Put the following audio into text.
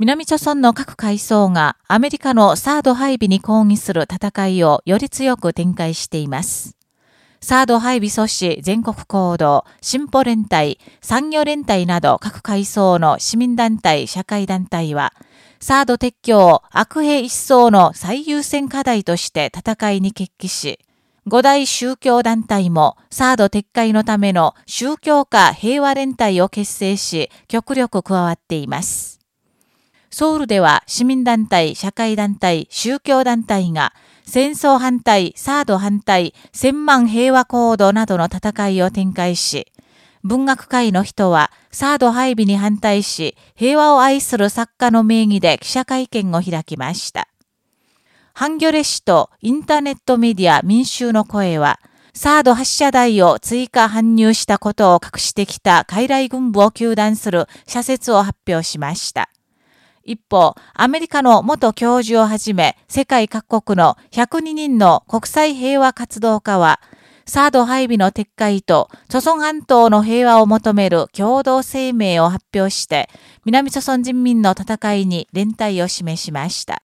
南朝村の各階層がアメリカのサード配備に抗議する戦いをより強く展開しています。サード配備阻止全国行動、進歩連帯、産業連帯など各階層の市民団体、社会団体は、サード撤去を悪兵一層の最優先課題として戦いに決起し、五大宗教団体もサード撤回のための宗教家平和連帯を結成し、極力加わっています。ソウルでは市民団体、社会団体、宗教団体が戦争反対、サード反対、千万平和行動などの戦いを展開し、文学界の人はサード配備に反対し、平和を愛する作家の名義で記者会見を開きました。ハンギョレ氏とインターネットメディア民衆の声は、サード発射台を追加搬入したことを隠してきた傀儡軍部を求断する社説を発表しました。一方、アメリカの元教授をはじめ、世界各国の102人の国際平和活動家は、サード配備の撤回と、諸村半島の平和を求める共同声明を発表して、南諸村人民の戦いに連帯を示しました。